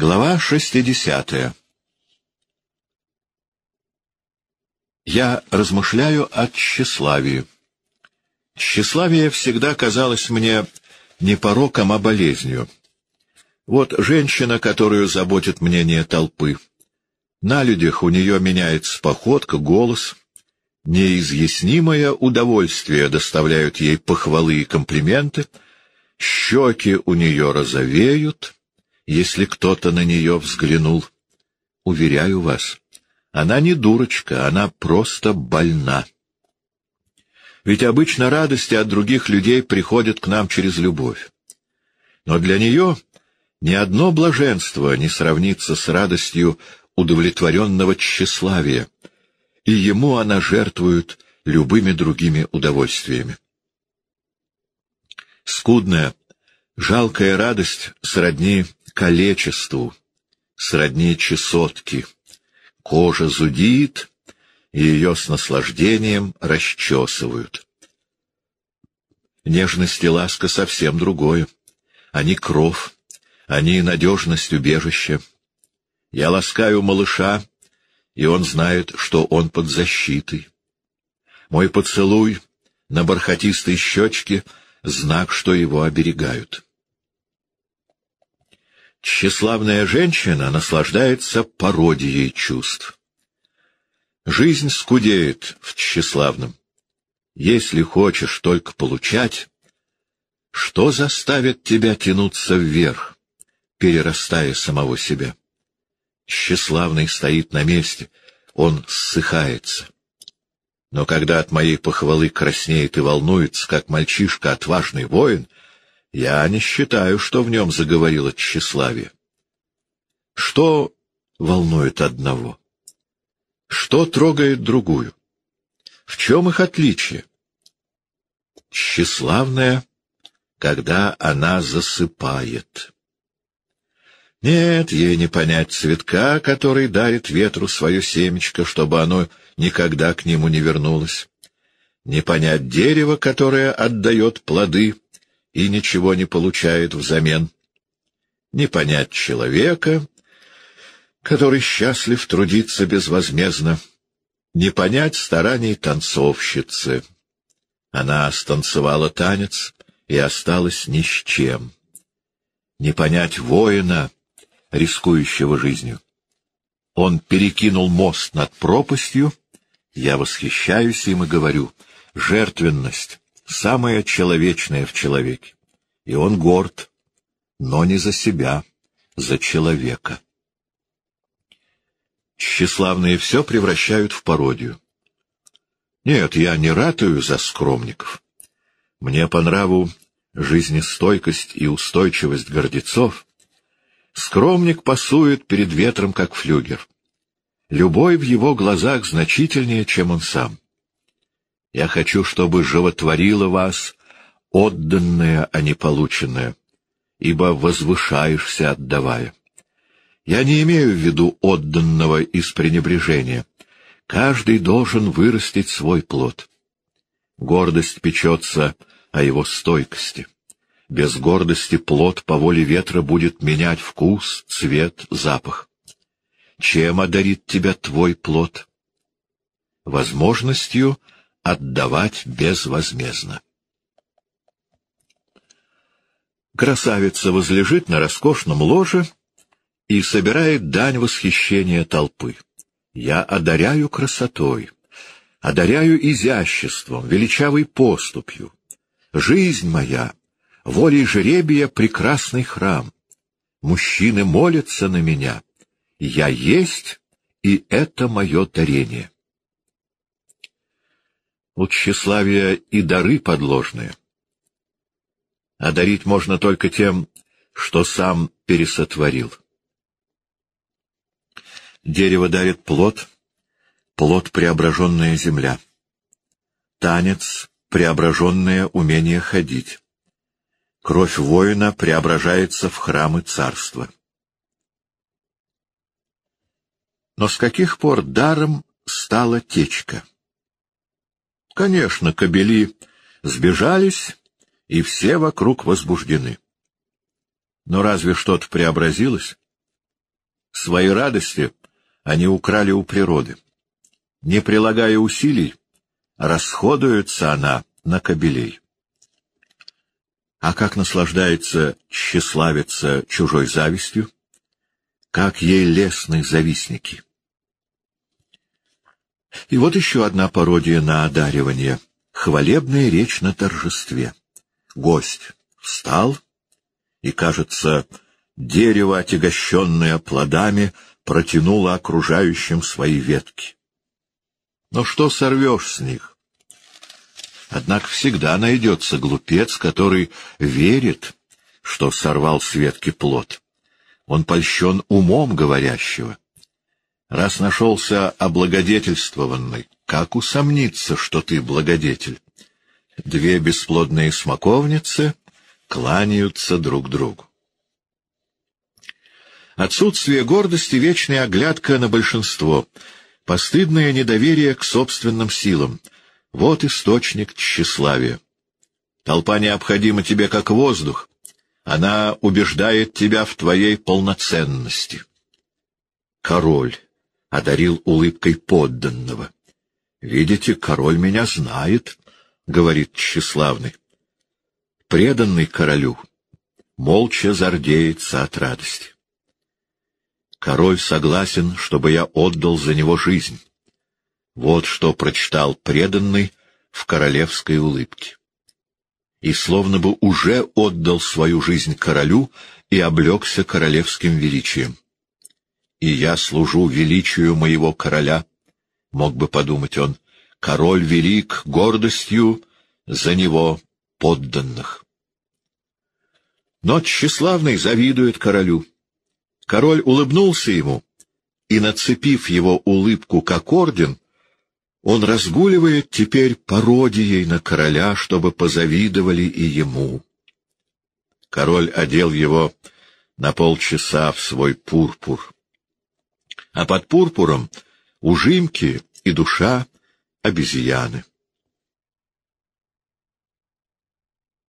Глава шестидесятая Я размышляю о тщеславии. Тщеславие всегда казалось мне не пороком, а болезнью. Вот женщина, которую заботит мнение толпы. На людях у нее меняется походка, голос. Неизъяснимое удовольствие доставляют ей похвалы и комплименты. Щеки у нее розовеют — если кто-то на нее взглянул. Уверяю вас, она не дурочка, она просто больна. Ведь обычно радости от других людей приходят к нам через любовь. Но для нее ни одно блаженство не сравнится с радостью удовлетворенного тщеславия, и ему она жертвует любыми другими удовольствиями. Скудная, жалкая радость сродни калечеству, сродни чесотки. Кожа зудит, и ее с наслаждением расчесывают. Нежность и ласка совсем другое. Они кров, они надежность убежища. Я ласкаю малыша, и он знает, что он под защитой. Мой поцелуй на бархатистой щечке — знак, что его оберегают. Тщеславная женщина наслаждается пародией чувств. Жизнь скудеет в тщеславном. Если хочешь только получать, что заставит тебя тянуться вверх, перерастая самого себя? Тщеславный стоит на месте, он ссыхается. Но когда от моей похвалы краснеет и волнуется, как мальчишка отважный воин — я не считаю, что в нем заговорило тщеславие. Что волнует одного? Что трогает другую? В чем их отличие? Тщеславная, когда она засыпает. Нет, ей не понять цветка, который дарит ветру свое семечко, чтобы оно никогда к нему не вернулось. Не понять дерево, которое отдает плоды, и ничего не получает взамен. Не понять человека, который счастлив трудиться безвозмездно, не понять стараний танцовщицы. Она станцевала танец и осталась ни с чем. Не понять воина, рискующего жизнью. Он перекинул мост над пропастью, я восхищаюсь им и говорю, жертвенность, самое человечное в человеке. И он горд, но не за себя, за человека. Тщеславные все превращают в пародию. Нет, я не ратую за скромников. Мне по нраву жизнестойкость и устойчивость гордецов. Скромник пасует перед ветром, как флюгер. Любой в его глазах значительнее, чем он сам. Я хочу, чтобы животворило вас отданное, а не полученное, ибо возвышаешься, отдавая. Я не имею в виду отданного из пренебрежения. Каждый должен вырастить свой плод. Гордость печется о его стойкости. Без гордости плод по воле ветра будет менять вкус, цвет, запах. Чем одарит тебя твой плод? Возможностью — отдавать безвозмездно. Красавица возлежит на роскошном ложе и собирает дань восхищения толпы. Я одаряю красотой, одаряю изяществом, величавой поступью. Жизнь моя, волей жребия прекрасный храм. Мужчины молятся на меня. Я есть, и это мое дарение у тщеславия и дары подложные. А дарить можно только тем, что сам пересотворил. Дерево дарит плод, плод — преображенная земля. Танец — преображенное умение ходить. Кровь воина преображается в храмы царства. Но с каких пор даром стала течка? Конечно, кобели сбежались, и все вокруг возбуждены. Но разве что-то преобразилось? Свои радости они украли у природы. Не прилагая усилий, расходуется она на кобелей. А как наслаждается тщеславица чужой завистью? Как ей лестны завистники! И вот еще одна пародия на одаривание. Хвалебная речь на торжестве. Гость встал, и, кажется, дерево, отягощенное плодами, протянуло окружающим свои ветки. Но что сорвешь с них? Однако всегда найдется глупец, который верит, что сорвал с ветки плод. Он польщен умом говорящего. Раз нашелся облагодетельствованный, как усомниться, что ты благодетель? Две бесплодные смоковницы кланяются друг другу. Отсутствие гордости — вечная оглядка на большинство, постыдное недоверие к собственным силам — вот источник тщеславия. Толпа необходима тебе как воздух, она убеждает тебя в твоей полноценности. Король одарил улыбкой подданного. — Видите, король меня знает, — говорит тщеславный. Преданный королю молча зардеется от радости. Король согласен, чтобы я отдал за него жизнь. Вот что прочитал преданный в королевской улыбке. И словно бы уже отдал свою жизнь королю и облегся королевским величием. И я служу величию моего короля, мог бы подумать он, король велик гордостью за него подданных. Но тщеславный завидует королю. Король улыбнулся ему, и, нацепив его улыбку как орден, он разгуливает теперь пародией на короля, чтобы позавидовали и ему. Король одел его на полчаса в свой пурпур. А под пурпуром ужимки и душа обезьяны.